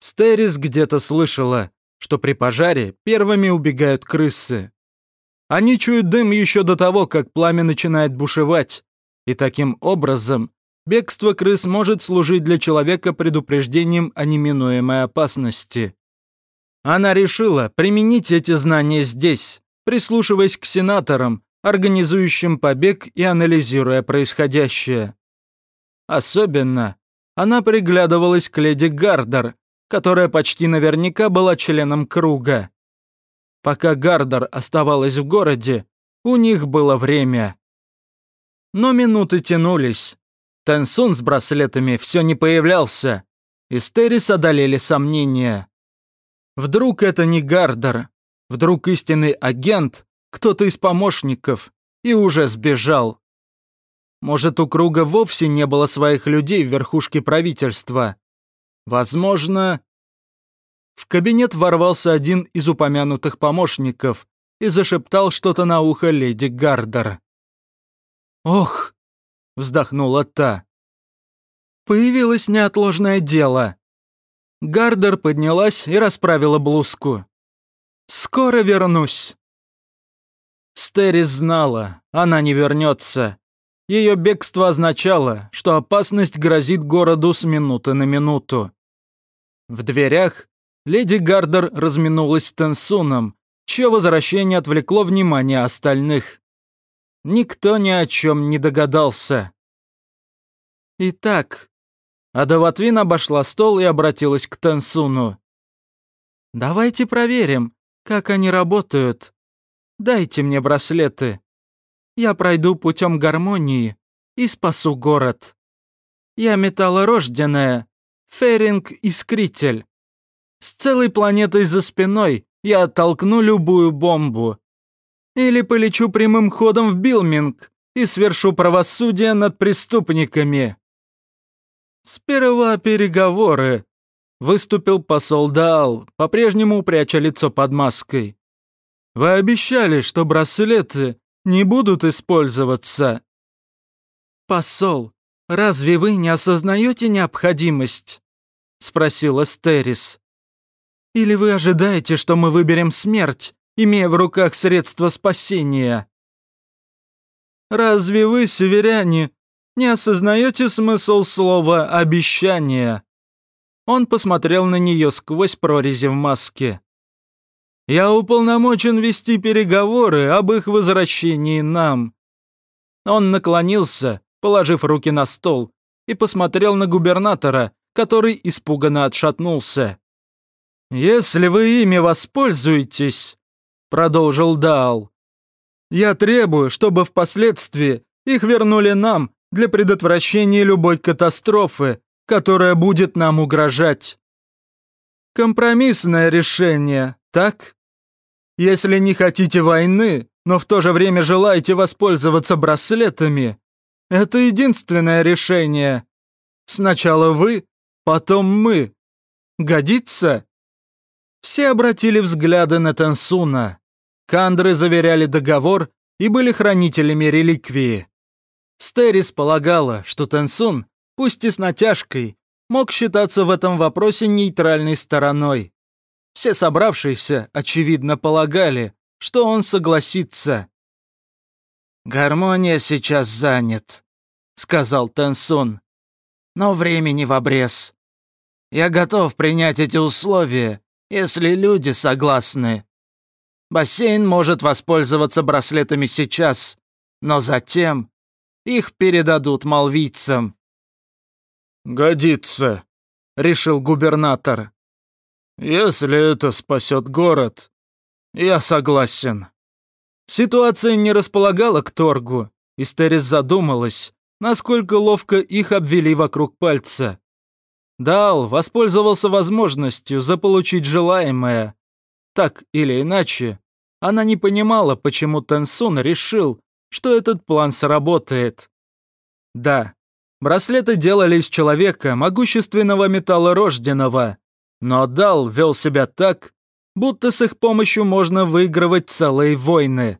Стерис где-то слышала, что при пожаре первыми убегают крысы. Они чуют дым еще до того, как пламя начинает бушевать, и таким образом бегство крыс может служить для человека предупреждением о неминуемой опасности. Она решила применить эти знания здесь, прислушиваясь к сенаторам, организующим побег и анализируя происходящее. Особенно она приглядывалась к леди Гардер, которая почти наверняка была членом круга. Пока Гардер оставалась в городе, у них было время. Но минуты тянулись. Тенсун с браслетами все не появлялся, и Стерис одолели сомнения. Вдруг это не Гардер, вдруг истинный агент, кто-то из помощников, и уже сбежал. Может, у круга вовсе не было своих людей в верхушке правительства. Возможно, в кабинет ворвался один из упомянутых помощников и зашептал что-то на ухо леди Гардер. «Ох!» — вздохнула та. «Появилось неотложное дело». Гардер поднялась и расправила блузку. «Скоро вернусь». Стерис знала, она не вернется. Ее бегство означало, что опасность грозит городу с минуты на минуту. В дверях леди Гардер разминулась с Тенсуном, чье возвращение отвлекло внимание остальных. Никто ни о чем не догадался. Итак, Адаватвин обошла стол и обратилась к Тенсуну. «Давайте проверим, как они работают. Дайте мне браслеты. Я пройду путем гармонии и спасу город. Я металлорожденная, Феринг-искритель. С целой планетой за спиной я оттолкну любую бомбу. Или полечу прямым ходом в Билминг и свершу правосудие над преступниками. Сперва переговоры. Выступил посол Даал, по-прежнему пряча лицо под маской. Вы обещали, что браслеты не будут использоваться. Посол, разве вы не осознаете необходимость? Спросила Стерис. Или вы ожидаете, что мы выберем смерть, имея в руках средства спасения? Разве вы, северяне, не осознаете смысл слова «обещание»?» Он посмотрел на нее сквозь прорези в маске. «Я уполномочен вести переговоры об их возвращении нам». Он наклонился, положив руки на стол, и посмотрел на губернатора, который испуганно отшатнулся. «Если вы ими воспользуетесь», — продолжил Даал, — «я требую, чтобы впоследствии их вернули нам для предотвращения любой катастрофы, которая будет нам угрожать. Компромиссное решение, так? Если не хотите войны, но в то же время желаете воспользоваться браслетами, это единственное решение. Сначала вы, потом мы. Годится?» Все обратили взгляды на Тенсуна. Кандры заверяли договор и были хранителями реликвии. Стерис полагала, что Тенсун, пусть и с натяжкой, мог считаться в этом вопросе нейтральной стороной. Все собравшиеся, очевидно, полагали, что он согласится. «Гармония сейчас занят», — сказал Тенсун. «Но времени в обрез. Я готов принять эти условия, если люди согласны. Бассейн может воспользоваться браслетами сейчас, но затем их передадут малвийцам». «Годится», — решил губернатор. «Если это спасет город, я согласен». Ситуация не располагала к торгу, и Стерис задумалась, насколько ловко их обвели вокруг пальца. Дал воспользовался возможностью заполучить желаемое. Так или иначе, она не понимала, почему Тенсун решил, что этот план сработает. Да, браслеты делали из человека могущественного металлорожденного, но Дал вел себя так, будто с их помощью можно выигрывать целые войны.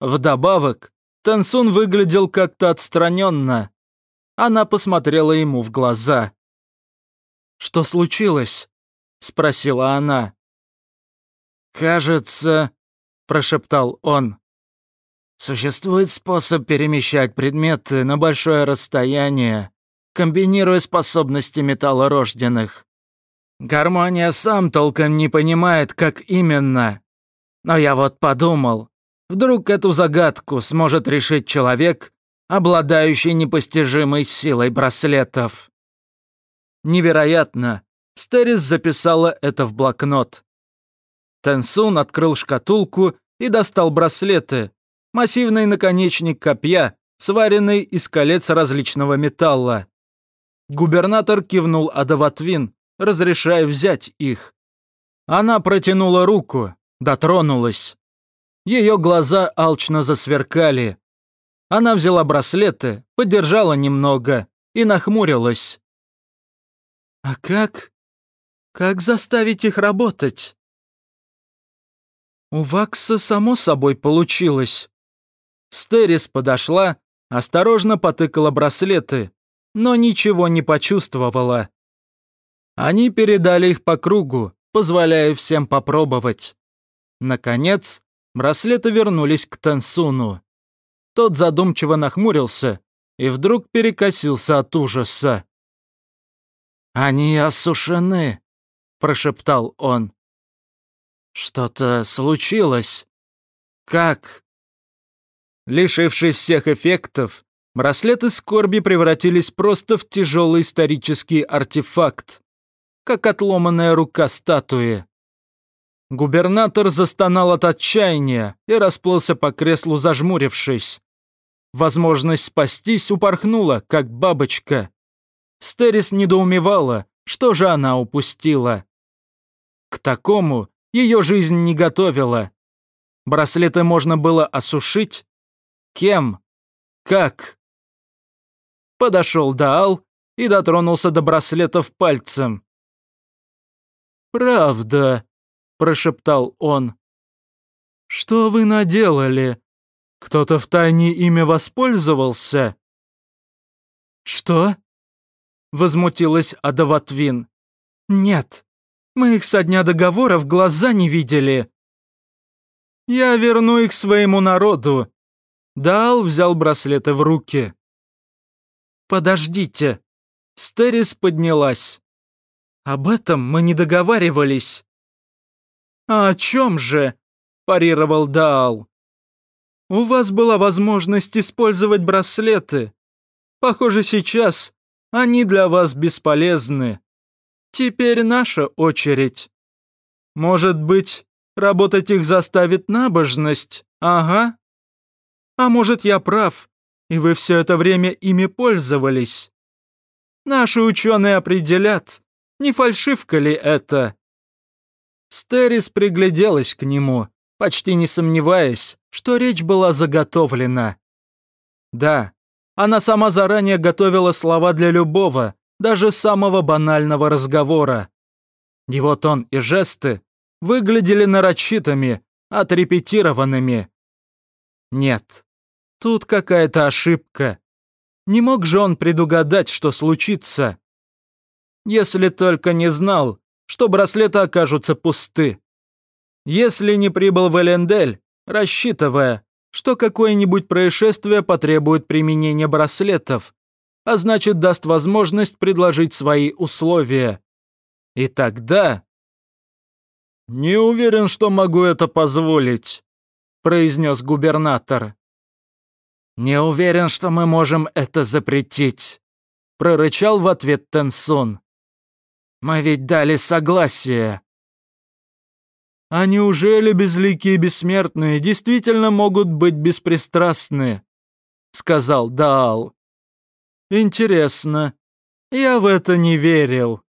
Вдобавок, Тенсун выглядел как-то отстраненно. Она посмотрела ему в глаза. «Что случилось?» — спросила она. «Кажется», — прошептал он, — «существует способ перемещать предметы на большое расстояние, комбинируя способности металлорожденных. Гармония сам толком не понимает, как именно. Но я вот подумал, вдруг эту загадку сможет решить человек, обладающий непостижимой силой браслетов. Невероятно, Стерис записала это в блокнот. Тенсун открыл шкатулку и достал браслеты. Массивный наконечник копья, сваренный из колец различного металла. Губернатор кивнул Адаватвин, разрешая взять их. Она протянула руку, дотронулась. Ее глаза алчно засверкали. Она взяла браслеты, подержала немного и нахмурилась. «А как? Как заставить их работать?» У Вакса само собой получилось. Стерис подошла, осторожно потыкала браслеты, но ничего не почувствовала. Они передали их по кругу, позволяя всем попробовать. Наконец, браслеты вернулись к Тенсуну. Тот задумчиво нахмурился и вдруг перекосился от ужаса. «Они осушены», — прошептал он. «Что-то случилось? Как?» Лишившись всех эффектов, браслеты скорби превратились просто в тяжелый исторический артефакт, как отломанная рука статуи. Губернатор застонал от отчаяния и расплылся по креслу, зажмурившись. Возможность спастись упорхнула, как бабочка. Стерис недоумевала, что же она упустила. К такому ее жизнь не готовила. Браслеты можно было осушить? Кем? Как? Подошел Даал и дотронулся до браслетов пальцем. «Правда», — прошептал он. «Что вы наделали? Кто-то втайне ими воспользовался?» «Что?» — возмутилась Адаватвин. «Нет, мы их со дня договора в глаза не видели». «Я верну их своему народу». Дал взял браслеты в руки. «Подождите». Стерис поднялась. «Об этом мы не договаривались». «А о чем же?» – парировал Даал. «У вас была возможность использовать браслеты. Похоже, сейчас они для вас бесполезны. Теперь наша очередь. Может быть, работать их заставит набожность? Ага. А может, я прав, и вы все это время ими пользовались? Наши ученые определят, не фальшивка ли это? Стерис пригляделась к нему, почти не сомневаясь, что речь была заготовлена. Да, она сама заранее готовила слова для любого, даже самого банального разговора. Его тон и жесты выглядели нарочитыми, отрепетированными. Нет, тут какая-то ошибка. Не мог же он предугадать, что случится. Если только не знал, что браслеты окажутся пусты. Если не прибыл в Элендель, рассчитывая, что какое-нибудь происшествие потребует применения браслетов, а значит даст возможность предложить свои условия. И тогда... «Не уверен, что могу это позволить», — произнес губернатор. «Не уверен, что мы можем это запретить», — прорычал в ответ Тенсон. Мы ведь дали согласие». «А неужели безликие бессмертные действительно могут быть беспристрастны?» — сказал Даал. «Интересно. Я в это не верил».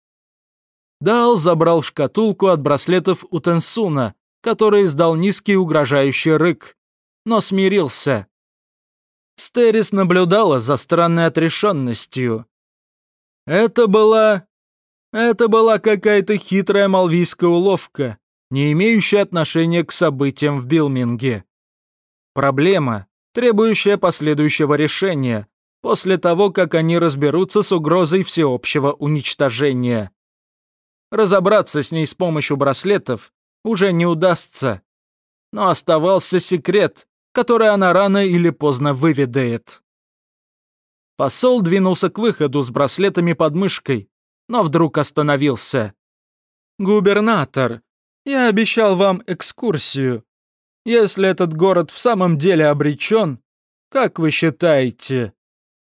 Даал забрал шкатулку от браслетов у Тенсуна, который издал низкий угрожающий рык, но смирился. Стерис наблюдала за странной отрешенностью. Это была это была какая-то хитрая малвийская уловка, не имеющая отношения к событиям в Билминге. Проблема, требующая последующего решения, после того, как они разберутся с угрозой всеобщего уничтожения. Разобраться с ней с помощью браслетов уже не удастся. Но оставался секрет, который она рано или поздно выведает. Посол двинулся к выходу с браслетами под мышкой, но вдруг остановился. «Губернатор, я обещал вам экскурсию. Если этот город в самом деле обречен, как вы считаете,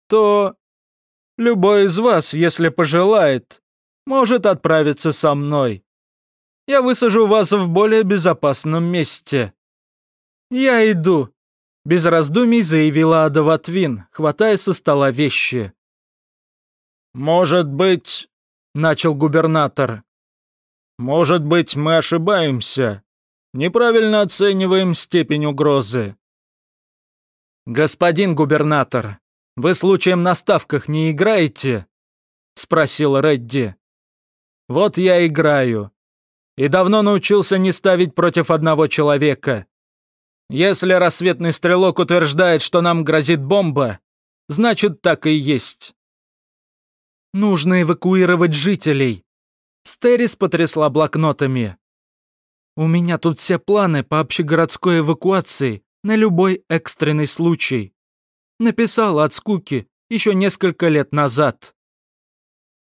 то любой из вас, если пожелает, может отправиться со мной. Я высажу вас в более безопасном месте». «Я иду», — без раздумий заявила Адаватвин, хватая со стола вещи. «Может быть...» — начал губернатор. «Может быть, мы ошибаемся. Неправильно оцениваем степень угрозы». «Господин губернатор, вы случаем на ставках не играете?» — спросил Редди. «Вот я играю. И давно научился не ставить против одного человека. Если рассветный стрелок утверждает, что нам грозит бомба, значит, так и есть». Нужно эвакуировать жителей. Стерис потрясла блокнотами. У меня тут все планы по общегородской эвакуации на любой экстренный случай. Написала от скуки еще несколько лет назад.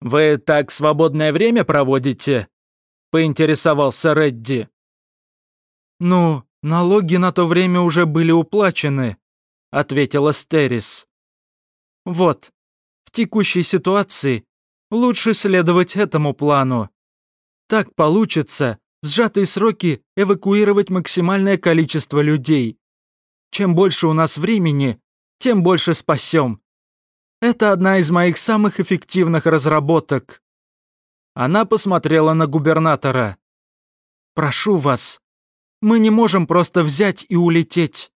«Вы так свободное время проводите?» — поинтересовался Редди. «Ну, налоги на то время уже были уплачены», — ответила Стерис. «Вот, в текущей ситуации лучше следовать этому плану. Так получится в сжатые сроки эвакуировать максимальное количество людей. Чем больше у нас времени, тем больше спасем. Это одна из моих самых эффективных разработок. Она посмотрела на губернатора. «Прошу вас, мы не можем просто взять и улететь.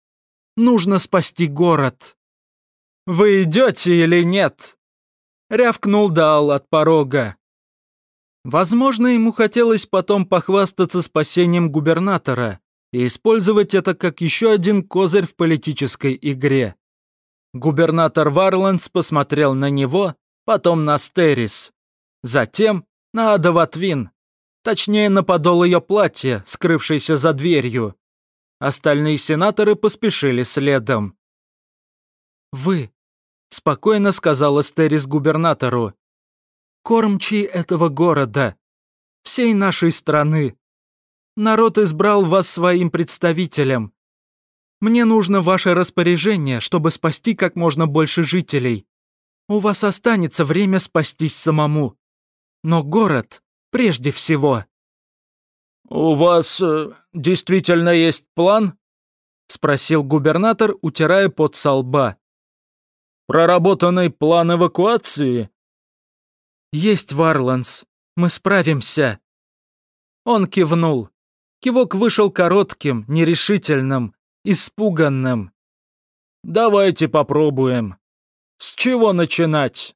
Нужно спасти город». «Вы идете или нет?» Рявкнул Дал от порога. Возможно, ему хотелось потом похвастаться спасением губернатора и использовать это как еще один козырь в политической игре. Губернатор Варландс посмотрел на него, потом на Стерис, затем на Адаватвин, точнее на подол ее платья, скрывшейся за дверью. Остальные сенаторы поспешили следом. «Вы спокойно сказала Стерис губернатору. «Кормчий этого города, всей нашей страны. Народ избрал вас своим представителем. Мне нужно ваше распоряжение, чтобы спасти как можно больше жителей. У вас останется время спастись самому. Но город прежде всего». «У вас э, действительно есть план?» — спросил губернатор, утирая пот со лба. Проработанный план эвакуации?» «Есть, Варланс. Мы справимся». Он кивнул. Кивок вышел коротким, нерешительным, испуганным. «Давайте попробуем. С чего начинать?»